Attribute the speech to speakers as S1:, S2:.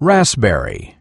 S1: raspberry.